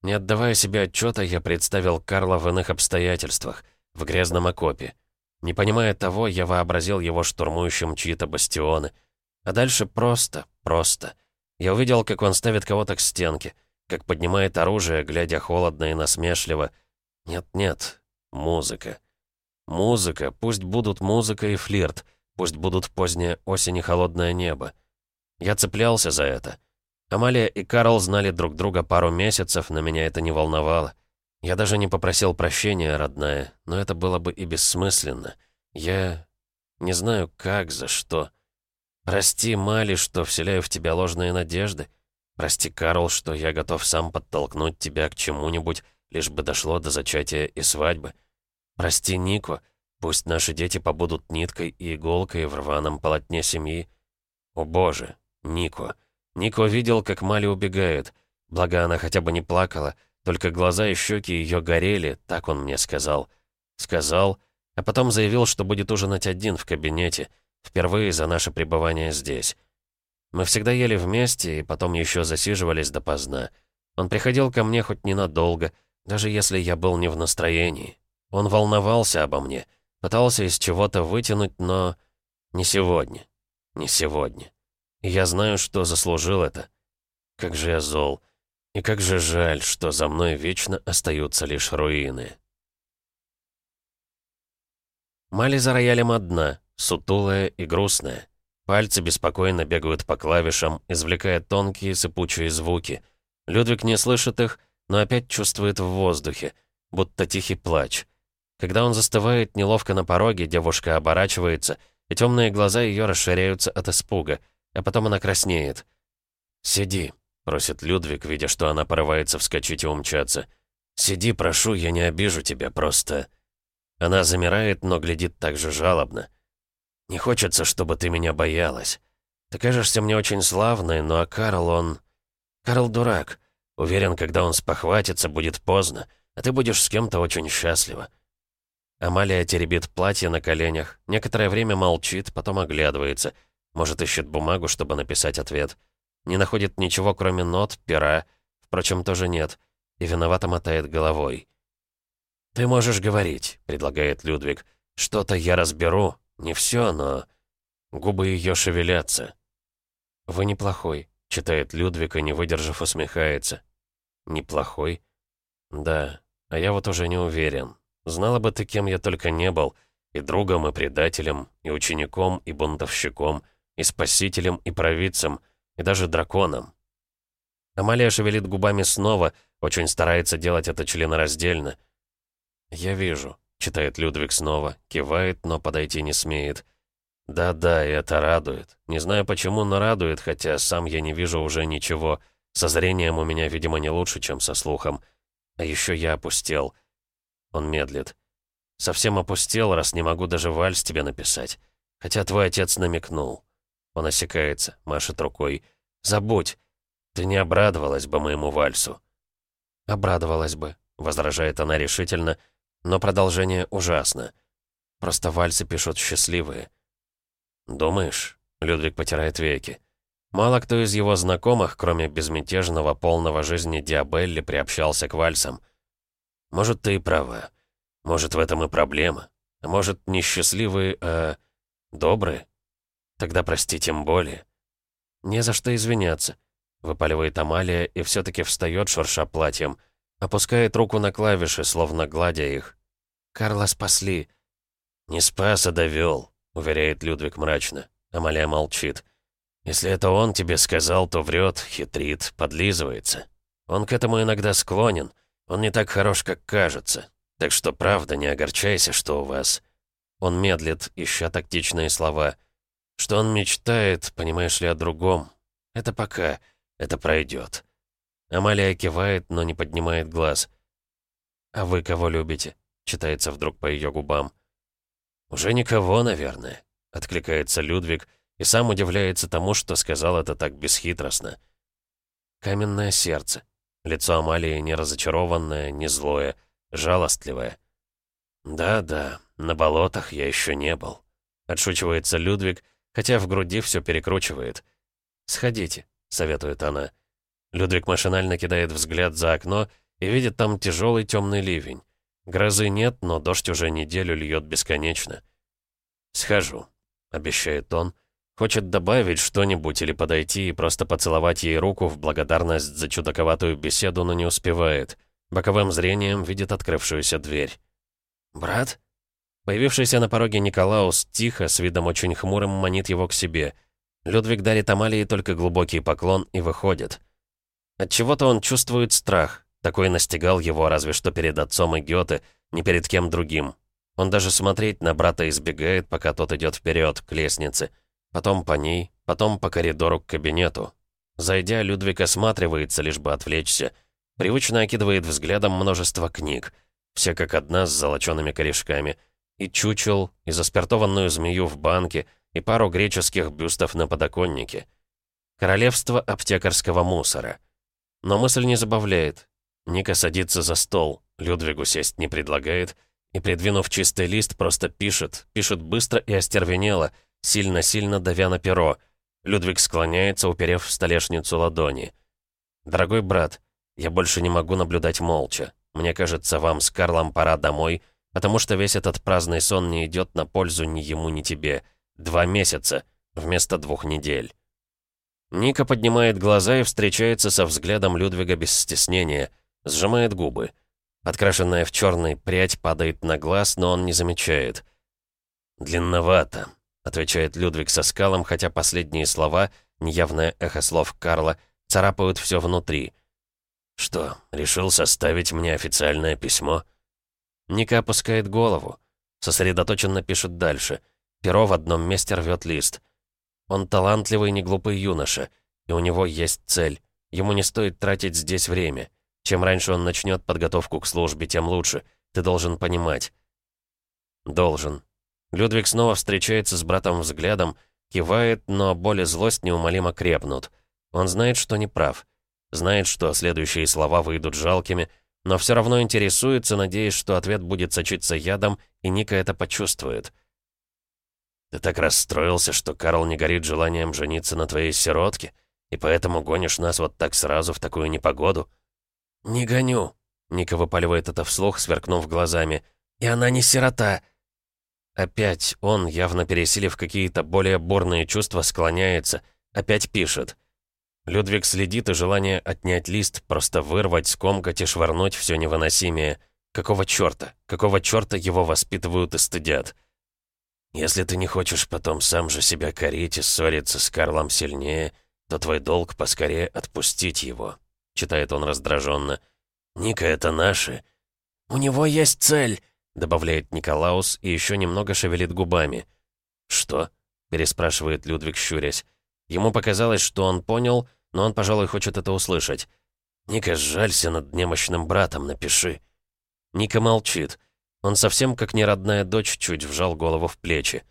Не отдавая себе отчета, я представил Карла в иных обстоятельствах в грязном окопе. Не понимая того, я вообразил его штурмующим чьи-то бастионы. А дальше просто, просто. Я увидел, как он ставит кого-то к стенке, как поднимает оружие, глядя холодно и насмешливо. Нет-нет, музыка. Музыка, пусть будут музыка и флирт, пусть будут поздняя осень и холодное небо. Я цеплялся за это. Амалия и Карл знали друг друга пару месяцев, но меня это не волновало. Я даже не попросил прощения, родная, но это было бы и бессмысленно. Я не знаю как, за что. Прости, Мали, что вселяю в тебя ложные надежды. Прости, Карл, что я готов сам подтолкнуть тебя к чему-нибудь, лишь бы дошло до зачатия и свадьбы. Прости, Нико, пусть наши дети побудут ниткой и иголкой в рваном полотне семьи. О боже, Нико. Нико видел, как Мали убегает. Благо, она хотя бы не плакала, только глаза и щеки ее горели, так он мне сказал. Сказал, а потом заявил, что будет ужинать один в кабинете, впервые за наше пребывание здесь. Мы всегда ели вместе и потом еще засиживались допоздна. Он приходил ко мне хоть ненадолго, Даже если я был не в настроении. Он волновался обо мне, пытался из чего-то вытянуть, но... Не сегодня. Не сегодня. И я знаю, что заслужил это. Как же я зол. И как же жаль, что за мной вечно остаются лишь руины. Мали за роялем одна, сутулая и грустная. Пальцы беспокойно бегают по клавишам, извлекая тонкие сыпучие звуки. Людвиг не слышит их, но опять чувствует в воздухе, будто тихий плач. Когда он застывает неловко на пороге, девушка оборачивается, и темные глаза ее расширяются от испуга, а потом она краснеет. «Сиди», — просит Людвиг, видя, что она порывается вскочить и умчаться. «Сиди, прошу, я не обижу тебя, просто...» Она замирает, но глядит так же жалобно. «Не хочется, чтобы ты меня боялась. Ты кажешься мне очень славной, ну а Карл, он... Карл дурак. Уверен, когда он спохватится, будет поздно, а ты будешь с кем-то очень счастлива». Амалия теребит платье на коленях, некоторое время молчит, потом оглядывается. Может, ищет бумагу, чтобы написать ответ. Не находит ничего, кроме нот, пера. Впрочем, тоже нет. И виновато мотает головой. «Ты можешь говорить», — предлагает Людвиг. «Что-то я разберу. Не все, но...» Губы ее шевелятся. «Вы неплохой», — читает Людвиг и, не выдержав, усмехается. «Неплохой?» «Да, а я вот уже не уверен. Знала бы ты, кем я только не был. И другом, и предателем, и учеником, и бунтовщиком, и спасителем, и провидцем, и даже драконом». Амалия шевелит губами снова, очень старается делать это членораздельно. «Я вижу», — читает Людвиг снова, кивает, но подойти не смеет. «Да-да, и это радует. Не знаю почему, но радует, хотя сам я не вижу уже ничего. Со зрением у меня, видимо, не лучше, чем со слухом. А еще я опустел». Он медлит. «Совсем опустел, раз не могу даже вальс тебе написать. Хотя твой отец намекнул». Он осекается, машет рукой. «Забудь. Ты не обрадовалась бы моему вальсу». «Обрадовалась бы», — возражает она решительно, — но продолжение ужасно. Просто вальсы пишут счастливые. «Думаешь?» — Людвиг потирает веки. Мало кто из его знакомых, кроме безмятежного, полного жизни Диабелли, приобщался к вальсам. Может, ты и права. Может, в этом и проблема. А может, не счастливые, а добрые? Тогда прости тем более. Не за что извиняться. Выпаливает Амалия и все таки встает, шурша платьем — Опускает руку на клавиши, словно гладя их. «Карла спасли». «Не спас, а довел», — уверяет Людвиг мрачно. Амалия молчит. «Если это он тебе сказал, то врет, хитрит, подлизывается. Он к этому иногда склонен. Он не так хорош, как кажется. Так что правда, не огорчайся, что у вас...» Он медлит, ища тактичные слова. Что он мечтает, понимаешь ли, о другом. Это пока. Это пройдет. Амалия кивает, но не поднимает глаз. «А вы кого любите?» — читается вдруг по ее губам. «Уже никого, наверное», — откликается Людвиг и сам удивляется тому, что сказал это так бесхитростно. Каменное сердце. Лицо Амалии не разочарованное, не злое, жалостливое. «Да-да, на болотах я еще не был», — отшучивается Людвиг, хотя в груди все перекручивает. «Сходите», — советует она. Людвиг машинально кидает взгляд за окно и видит там тяжелый темный ливень. Грозы нет, но дождь уже неделю льет бесконечно. «Схожу», — обещает он. Хочет добавить что-нибудь или подойти и просто поцеловать ей руку в благодарность за чудаковатую беседу, но не успевает. Боковым зрением видит открывшуюся дверь. «Брат?» Появившийся на пороге Николаус тихо, с видом очень хмурым, манит его к себе. Людвиг дарит Амалии только глубокий поклон и выходит. От чего то он чувствует страх. Такой настигал его разве что перед отцом и Гёте, не перед кем другим. Он даже смотреть на брата избегает, пока тот идет вперед к лестнице. Потом по ней, потом по коридору к кабинету. Зайдя, Людвиг осматривается, лишь бы отвлечься. Привычно окидывает взглядом множество книг. Все как одна с золочеными корешками. И чучел, и заспиртованную змею в банке, и пару греческих бюстов на подоконнике. Королевство аптекарского мусора — но мысль не забавляет. Ника садится за стол, Людвигу сесть не предлагает, и, придвинув чистый лист, просто пишет, пишет быстро и остервенело, сильно-сильно давя на перо. Людвиг склоняется, уперев в столешницу ладони. «Дорогой брат, я больше не могу наблюдать молча. Мне кажется, вам с Карлом пора домой, потому что весь этот праздный сон не идет на пользу ни ему, ни тебе. Два месяца вместо двух недель». Ника поднимает глаза и встречается со взглядом Людвига без стеснения, сжимает губы. Подкрашенная в черный прядь падает на глаз, но он не замечает. «Длинновато», — отвечает Людвиг со скалом, хотя последние слова, неявное эхо слов Карла, царапают все внутри. «Что, решил составить мне официальное письмо?» Ника опускает голову. Сосредоточенно пишет дальше. Перо в одном месте рвет лист. Он талантливый, неглупый юноша, и у него есть цель. Ему не стоит тратить здесь время. Чем раньше он начнет подготовку к службе, тем лучше. Ты должен понимать. Должен. Людвиг снова встречается с братом взглядом, кивает, но боль и злость неумолимо крепнут. Он знает, что не прав. Знает, что следующие слова выйдут жалкими, но все равно интересуется, надеясь, что ответ будет сочиться ядом, и Ника это почувствует. «Ты так расстроился, что Карл не горит желанием жениться на твоей сиротке, и поэтому гонишь нас вот так сразу в такую непогоду?» «Не гоню», — Ника выпаливает это вслух, сверкнув глазами. «И она не сирота». Опять он, явно пересилив какие-то более бурные чувства, склоняется, опять пишет. Людвиг следит, и желание отнять лист, просто вырвать, скомкать и швырнуть все невыносимее. Какого чёрта? Какого чёрта его воспитывают и стыдят? Если ты не хочешь потом сам же себя корить и ссориться с Карлом сильнее, то твой долг поскорее отпустить его. — читает он раздраженно. «Ника, это наши». «У него есть цель», — добавляет Николаус и еще немного шевелит губами. «Что?» — переспрашивает Людвиг, щурясь. Ему показалось, что он понял, но он, пожалуй, хочет это услышать. «Ника, сжалься над немощным братом, напиши». Ника молчит. Он совсем как неродная дочь чуть вжал голову в плечи.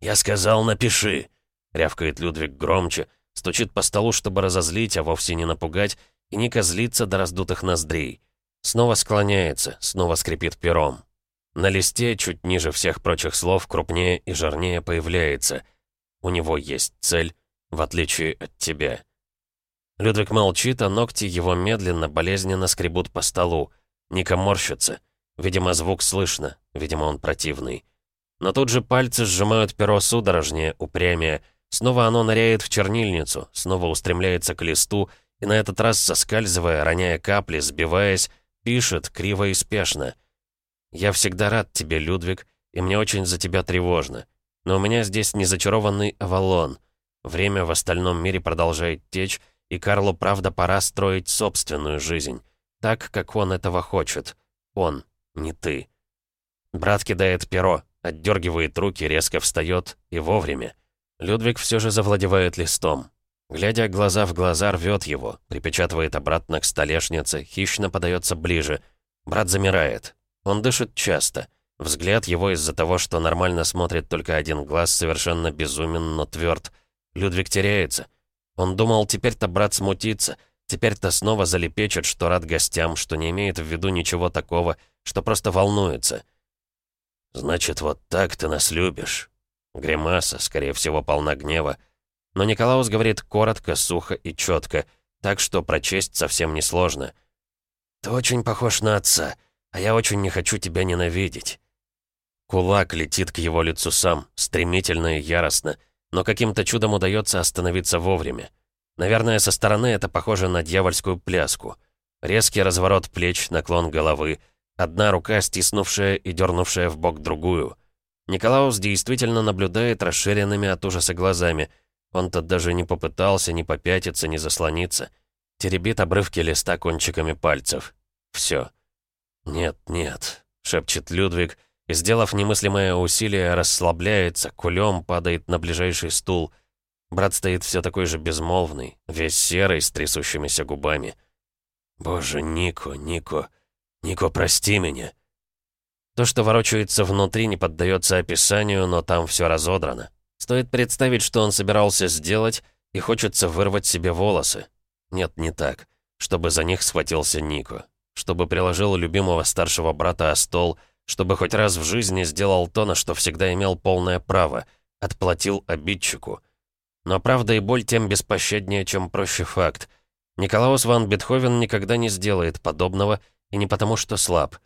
«Я сказал, напиши!» — рявкает Людвиг громче, стучит по столу, чтобы разозлить, а вовсе не напугать, и Ника злится до раздутых ноздрей. Снова склоняется, снова скрипит пером. На листе, чуть ниже всех прочих слов, крупнее и жирнее появляется. У него есть цель, в отличие от тебя. Людвиг молчит, а ногти его медленно, болезненно скребут по столу. Ника морщится. Видимо, звук слышно, видимо, он противный. Но тут же пальцы сжимают перо судорожнее, упрямее. Снова оно ныряет в чернильницу, снова устремляется к листу, и на этот раз, соскальзывая, роняя капли, сбиваясь, пишет криво и спешно. «Я всегда рад тебе, Людвиг, и мне очень за тебя тревожно. Но у меня здесь не зачарованный Авалон. Время в остальном мире продолжает течь, и Карлу, правда, пора строить собственную жизнь. Так, как он этого хочет. Он, не ты». Брат кидает перо, отдергивает руки, резко встает и вовремя. Людвиг все же завладевает листом. Глядя глаза в глаза, рвет его, припечатывает обратно к столешнице, хищно подается ближе. Брат замирает. Он дышит часто. Взгляд его из-за того, что нормально смотрит только один глаз, совершенно безумен, но тверд. Людвиг теряется. Он думал, теперь-то брат смутится, теперь-то снова залепечет, что рад гостям, что не имеет в виду ничего такого, что просто волнуется. «Значит, вот так ты нас любишь?» Гримаса, скорее всего, полна гнева. Но Николаус говорит коротко, сухо и четко, так что прочесть совсем несложно. «Ты очень похож на отца, а я очень не хочу тебя ненавидеть». Кулак летит к его лицу сам, стремительно и яростно, но каким-то чудом удается остановиться вовремя. Наверное, со стороны это похоже на дьявольскую пляску. Резкий разворот плеч, наклон головы, одна рука, стиснувшая и дернувшая в бок другую. Николаус действительно наблюдает расширенными от ужаса глазами — он-то даже не попытался ни попятиться, ни заслониться. Теребит обрывки листа кончиками пальцев. Все. «Нет, нет», — шепчет Людвиг, и, сделав немыслимое усилие, расслабляется, кулем падает на ближайший стул. Брат стоит все такой же безмолвный, весь серый, с трясущимися губами. «Боже, Нико, Нико, Нико, прости меня!» То, что ворочается внутри, не поддается описанию, но там все разодрано. Стоит представить, что он собирался сделать, и хочется вырвать себе волосы. Нет, не так. Чтобы за них схватился Нико. Чтобы приложил любимого старшего брата о стол, чтобы хоть раз в жизни сделал то, на что всегда имел полное право, отплатил обидчику. Но правда и боль тем беспощаднее, чем проще факт. Николаус ван Бетховен никогда не сделает подобного и не потому, что слаб.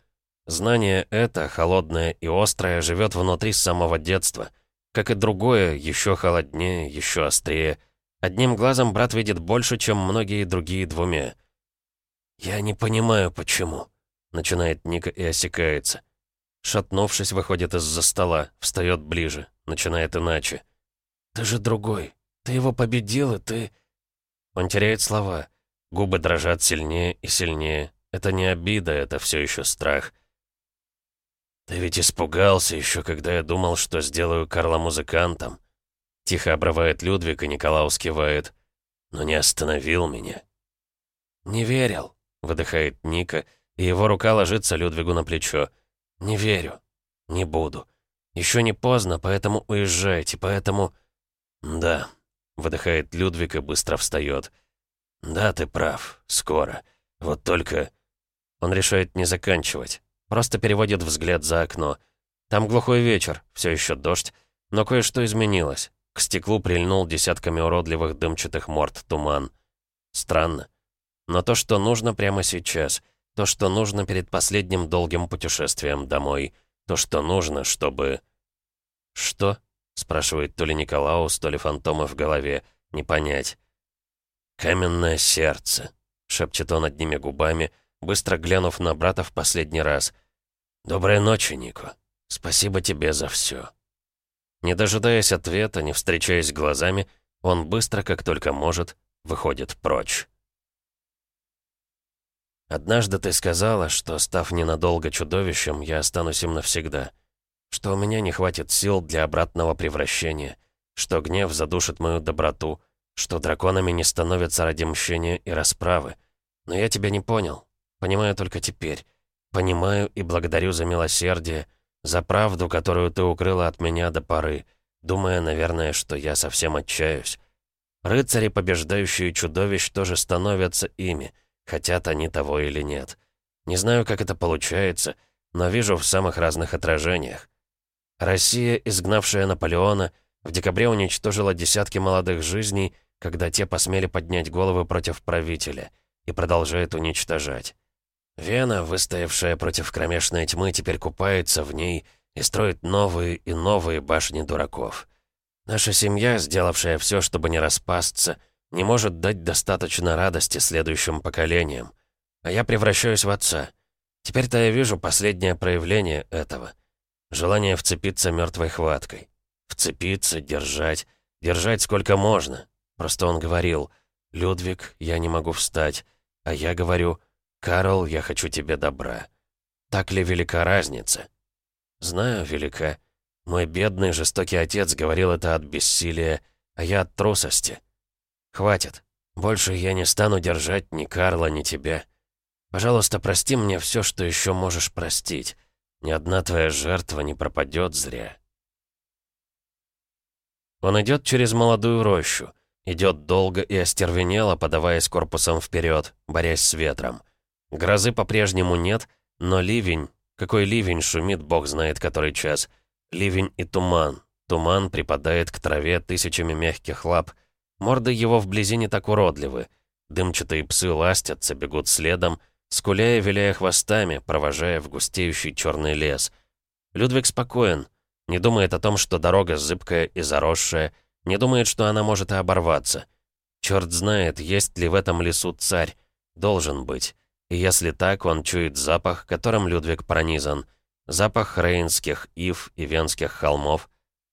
Знание это, холодное и острое, живет внутри с самого детства. Как и другое, еще холоднее, еще острее. Одним глазом брат видит больше, чем многие другие двумя. «Я не понимаю, почему», — начинает Ника и осекается. Шатнувшись, выходит из-за стола, встает ближе, начинает иначе. «Ты же другой. Ты его победил, и ты...» Он теряет слова. Губы дрожат сильнее и сильнее. Это не обида, это все еще страх. «Ты ведь испугался еще, когда я думал, что сделаю Карла музыкантом». Тихо обрывает Людвиг, и Николаус кивает. «Но не остановил меня». «Не верил», — выдыхает Ника, и его рука ложится Людвигу на плечо. «Не верю. Не буду. Еще не поздно, поэтому уезжайте, поэтому...» «Да», — выдыхает Людвиг и быстро встает. «Да, ты прав. Скоро. Вот только...» Он решает не заканчивать. Просто переводит взгляд за окно. Там глухой вечер, все еще дождь, но кое-что изменилось. К стеклу прильнул десятками уродливых дымчатых морд туман. Странно. Но то, что нужно прямо сейчас, то, что нужно перед последним долгим путешествием домой, то, что нужно, чтобы... «Что?» — спрашивает то ли Николаус, то ли фантомы в голове. Не понять. «Каменное сердце», — шепчет он одними губами, быстро глянув на брата в последний раз. «Доброй ночи, Нико. Спасибо тебе за все». Не дожидаясь ответа, не встречаясь глазами, он быстро, как только может, выходит прочь. Однажды ты сказала, что, став ненадолго чудовищем, я останусь им навсегда. Что у меня не хватит сил для обратного превращения. Что гнев задушит мою доброту. Что драконами не становятся ради мщения и расправы. Но я тебя не понял. Понимаю только теперь. Понимаю и благодарю за милосердие, за правду, которую ты укрыла от меня до поры, думая, наверное, что я совсем отчаюсь. Рыцари, побеждающие чудовищ, тоже становятся ими — хотят они того или нет. Не знаю, как это получается, но вижу в самых разных отражениях. Россия, изгнавшая Наполеона, в декабре уничтожила десятки молодых жизней, когда те посмели поднять головы против правителя, и продолжает уничтожать. Вена, выстоявшая против кромешной тьмы, теперь купается в ней и строит новые и новые башни дураков. Наша семья, сделавшая все, чтобы не распасться, не может дать достаточно радости следующим поколениям. А я превращаюсь в отца. Теперь-то я вижу последнее проявление этого. Желание вцепиться мертвой хваткой. Вцепиться, держать. Держать сколько можно. Просто он говорил, «Людвиг, я не могу встать». А я говорю, «Карл, я хочу тебе добра». Так ли велика разница? Знаю, велика. Мой бедный, жестокий отец говорил это от бессилия, а я от трусости. «Хватит. Больше я не стану держать ни Карла, ни тебя. Пожалуйста, прости мне все, что еще можешь простить. Ни одна твоя жертва не пропадет зря». Он идет через молодую рощу. Идет долго и остервенело, подаваясь корпусом вперед, борясь с ветром. Грозы по-прежнему нет, но ливень... Какой ливень шумит, бог знает который час. Ливень и туман. Туман припадает к траве тысячами мягких лап — Морды его вблизи не так уродливы. Дымчатые псы ластятся, бегут следом, скуляя, виляя хвостами, провожая в густеющий черный лес. Людвиг спокоен, не думает о том, что дорога зыбкая и заросшая, не думает, что она может и оборваться. Черт знает, есть ли в этом лесу царь. Должен быть. И если так, он чует запах, которым Людвиг пронизан. Запах рейнских ив и венских холмов,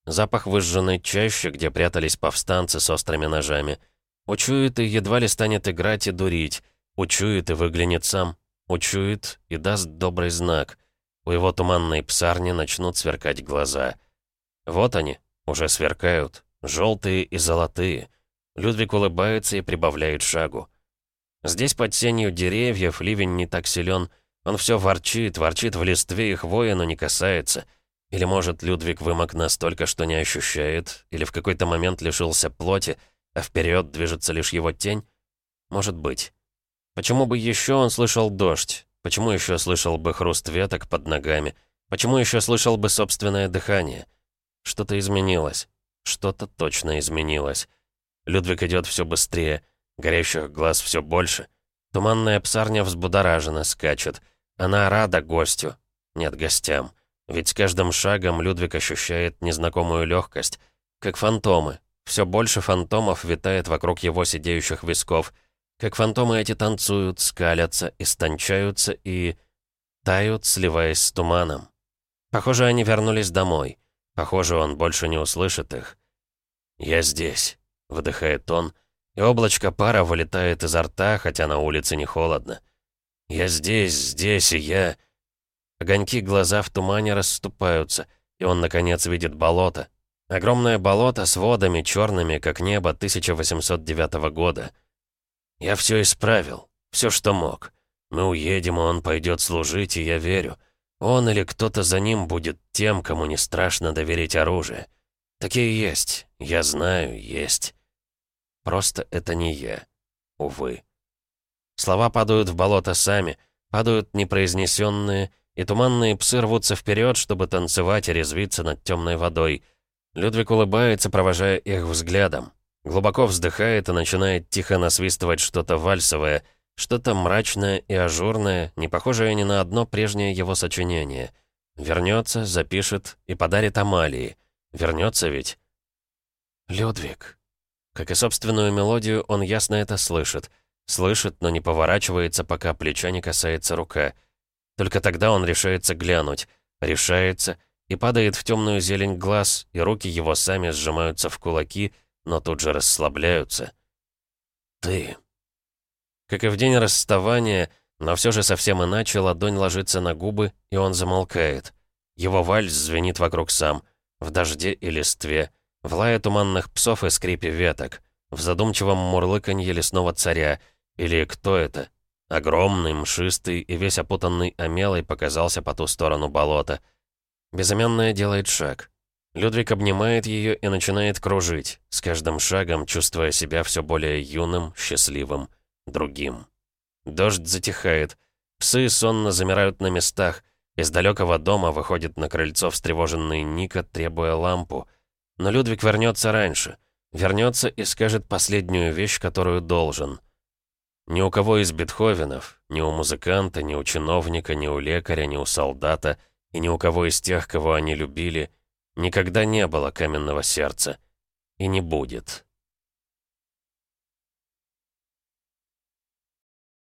Запах выжженной чащи, где прятались повстанцы с острыми ножами. Учует и едва ли станет играть и дурить. Учует и выглянет сам. Учует и даст добрый знак. У его туманной псарни начнут сверкать глаза. Вот они, уже сверкают. Желтые и золотые. Людвиг улыбается и прибавляет шагу. Здесь под сенью деревьев ливень не так силен. Он все ворчит, ворчит в листве и хвоя, но не касается — или, может, Людвиг вымок настолько, что не ощущает, или в какой-то момент лишился плоти, а вперед движется лишь его тень? Может быть. Почему бы еще он слышал дождь? Почему еще слышал бы хруст веток под ногами? Почему еще слышал бы собственное дыхание? Что-то изменилось. Что-то точно изменилось. Людвиг идет все быстрее, горящих глаз все больше. Туманная псарня взбудораженно скачет. Она рада гостю. Нет, гостям. Ведь с каждым шагом Людвиг ощущает незнакомую легкость. Как фантомы. Все больше фантомов витает вокруг его сидеющих висков. Как фантомы эти танцуют, скалятся, истончаются и... тают, сливаясь с туманом. Похоже, они вернулись домой. Похоже, он больше не услышит их. «Я здесь», — выдыхает он, и облачко пара вылетает изо рта, хотя на улице не холодно. «Я здесь, здесь, и я...» Огоньки глаза в тумане расступаются, и он, наконец, видит болото. Огромное болото с водами черными, как небо 1809 года. «Я все исправил, все, что мог. Мы уедем, и он пойдет служить, и я верю. Он или кто-то за ним будет тем, кому не страшно доверить оружие. Такие есть, я знаю, есть. Просто это не я. Увы. Слова падают в болото сами, падают непроизнесенные, и туманные псы рвутся вперед, чтобы танцевать и резвиться над темной водой. Людвиг улыбается, провожая их взглядом. Глубоко вздыхает и начинает тихо насвистывать что-то вальсовое, что-то мрачное и ажурное, не похожее ни на одно прежнее его сочинение. Вернется, запишет и подарит Амалии. Вернется ведь? Людвиг. Как и собственную мелодию, он ясно это слышит. Слышит, но не поворачивается, пока плеча не касается рука. Только тогда он решается глянуть. Решается и падает в темную зелень глаз, и руки его сами сжимаются в кулаки, но тут же расслабляются. «Ты...» Как и в день расставания, но все же совсем иначе, ладонь ложится на губы, и он замолкает. Его вальс звенит вокруг сам, в дожде и листве, в лае туманных псов и скрипе веток, в задумчивом мурлыканье лесного царя, или кто это? Огромный, мшистый и весь опутанный омелой показался по ту сторону болота. Безымянная делает шаг. Людвиг обнимает ее и начинает кружить, с каждым шагом чувствуя себя все более юным, счастливым, другим. Дождь затихает. Псы сонно замирают на местах. Из далекого дома выходит на крыльцо встревоженный Ника, требуя лампу. Но Людвиг вернется раньше. Вернется и скажет последнюю вещь, которую должен. Ни у кого из Бетховенов, ни у музыканта, ни у чиновника, ни у лекаря, ни у солдата, и ни у кого из тех, кого они любили, никогда не было каменного сердца. И не будет.